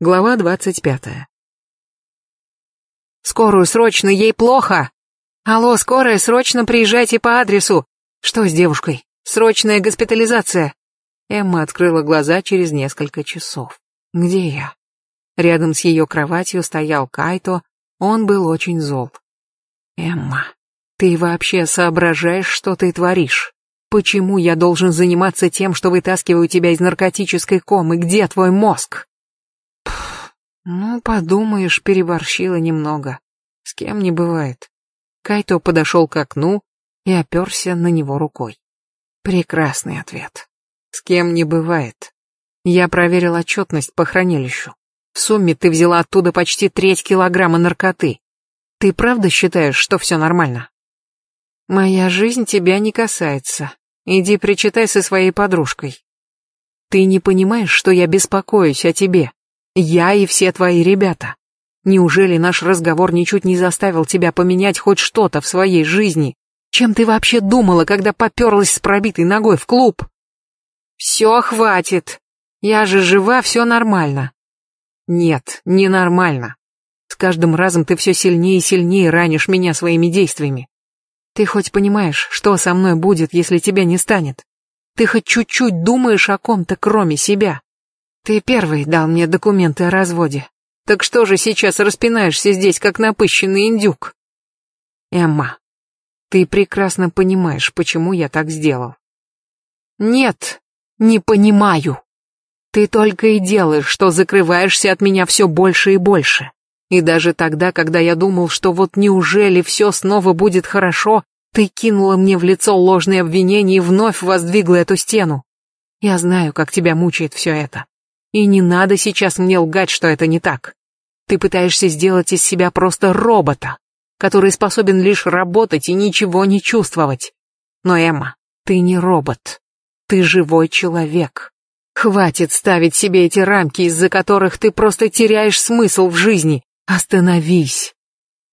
Глава двадцать пятая. «Скорую срочно, ей плохо! Алло, скорая, срочно приезжайте по адресу! Что с девушкой? Срочная госпитализация!» Эмма открыла глаза через несколько часов. «Где я?» Рядом с ее кроватью стоял Кайто, он был очень зол. «Эмма, ты вообще соображаешь, что ты творишь? Почему я должен заниматься тем, что вытаскиваю тебя из наркотической комы? Где твой мозг?» Ну, подумаешь, переборщила немного. С кем не бывает. Кайто подошел к окну и оперся на него рукой. Прекрасный ответ. С кем не бывает. Я проверил отчетность по хранилищу. В сумме ты взяла оттуда почти треть килограмма наркоты. Ты правда считаешь, что все нормально? Моя жизнь тебя не касается. Иди причитай со своей подружкой. Ты не понимаешь, что я беспокоюсь о тебе. Я и все твои ребята. Неужели наш разговор ничуть не заставил тебя поменять хоть что-то в своей жизни? Чем ты вообще думала, когда поперлась с пробитой ногой в клуб? Все, хватит. Я же жива, все нормально. Нет, не нормально. С каждым разом ты все сильнее и сильнее ранишь меня своими действиями. Ты хоть понимаешь, что со мной будет, если тебя не станет? Ты хоть чуть-чуть думаешь о ком-то, кроме себя? Ты первый дал мне документы о разводе. Так что же сейчас распинаешься здесь, как напыщенный индюк? Эмма, ты прекрасно понимаешь, почему я так сделал. Нет, не понимаю. Ты только и делаешь, что закрываешься от меня все больше и больше. И даже тогда, когда я думал, что вот неужели все снова будет хорошо, ты кинула мне в лицо ложные обвинения и вновь воздвигла эту стену. Я знаю, как тебя мучает все это. И не надо сейчас мне лгать, что это не так. Ты пытаешься сделать из себя просто робота, который способен лишь работать и ничего не чувствовать. Но, Эмма, ты не робот. Ты живой человек. Хватит ставить себе эти рамки, из-за которых ты просто теряешь смысл в жизни. Остановись.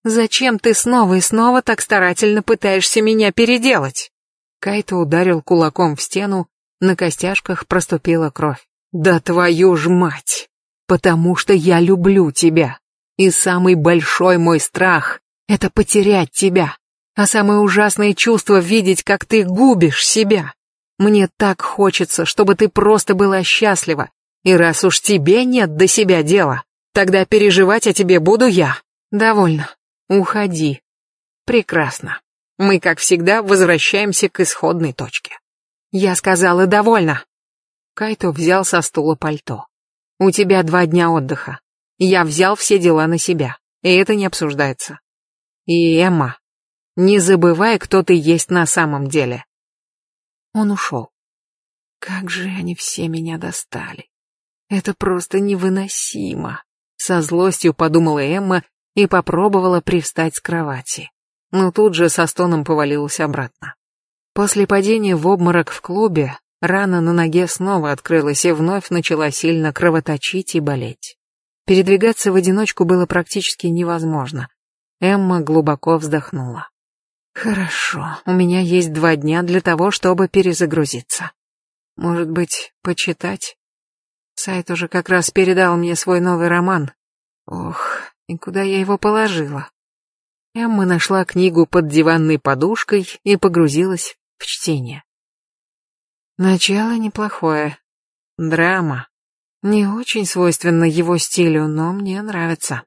Зачем ты снова и снова так старательно пытаешься меня переделать? Кайто ударил кулаком в стену, на костяшках проступила кровь. Да твою ж мать! Потому что я люблю тебя. И самый большой мой страх — это потерять тебя. А самое ужасное чувство — видеть, как ты губишь себя. Мне так хочется, чтобы ты просто была счастлива. И раз уж тебе нет до себя дела, тогда переживать о тебе буду я. Довольно. Уходи. Прекрасно. Мы, как всегда, возвращаемся к исходной точке. Я сказала довольно. Кайто взял со стула пальто. «У тебя два дня отдыха. Я взял все дела на себя, и это не обсуждается. И, Эмма, не забывай, кто ты есть на самом деле». Он ушел. Как же они все меня достали. Это просто невыносимо. Со злостью подумала Эмма и попробовала привстать с кровати. Но тут же со стоном повалилась обратно. После падения в обморок в клубе Рана на ноге снова открылась и вновь начала сильно кровоточить и болеть. Передвигаться в одиночку было практически невозможно. Эмма глубоко вздохнула. Хорошо, у меня есть два дня для того, чтобы перезагрузиться. Может быть, почитать? Сайт уже как раз передал мне свой новый роман. Ох, и куда я его положила? Эмма нашла книгу под диванной подушкой и погрузилась в чтение. Начало неплохое. Драма. Не очень свойственно его стилю, но мне нравится.